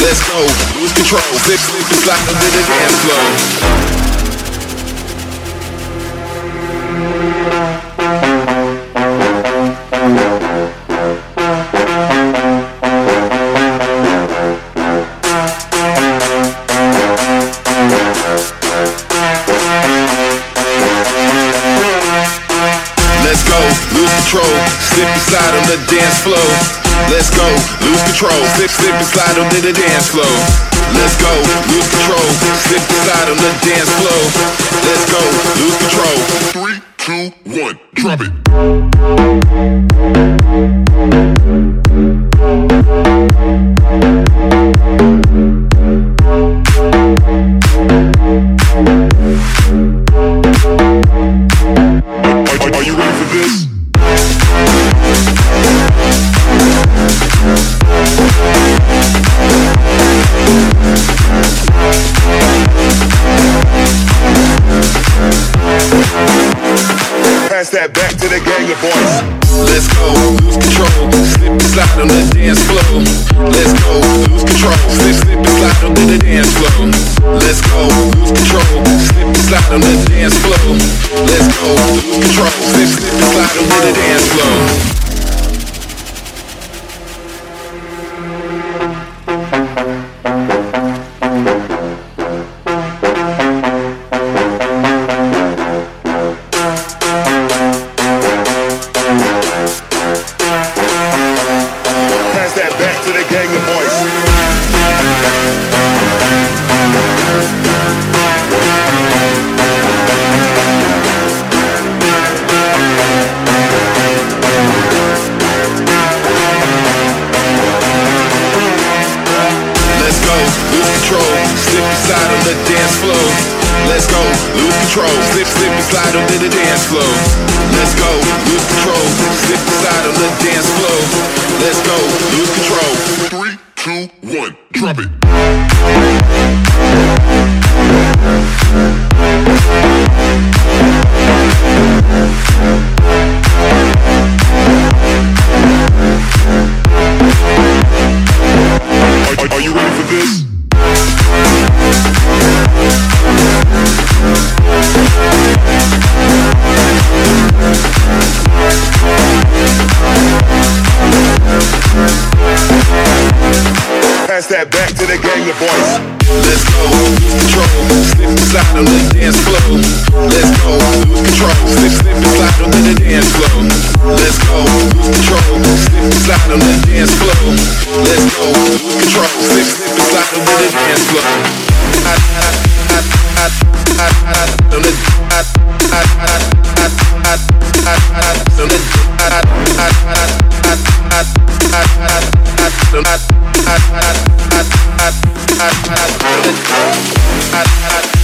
Let's go, lose control, zip, zip, and slide into the dance floor. Let's go, lose control, slip inside slide on the dance floor. Let's go, lose control, slip, slip and slide on the dance floor. Let's go, lose control, slip and slide on the dance floor. Let's go, lose control. Three, two, one, drop it. pass that back to the gang of boys. Let's go, lose control, slip and slide on the dance floor. Let's go, lose control, slip, slip and slide on the dance floor. Let's go, lose control, slip and slide on the dance floor. Let's go, lose control, slip, slip and slide on the dance floor. that back to the gang of Let's go, lose control, slip and slide on the dance floor. Let's go, lose control, slip, slip and slide onto the dance floor. Let's go, lose control, slip and slide on the dance floor. that back to the gang of boys. Let's go, lose control, slip and slide on the dance floor. Let's go, lose control, slip, slip and slide on the dance floor. Let's go, lose control, slip and slide on the dance floor. Let's go, lose control, slip, slip and slide on the dance floor. I, I, I, I, at at at at at at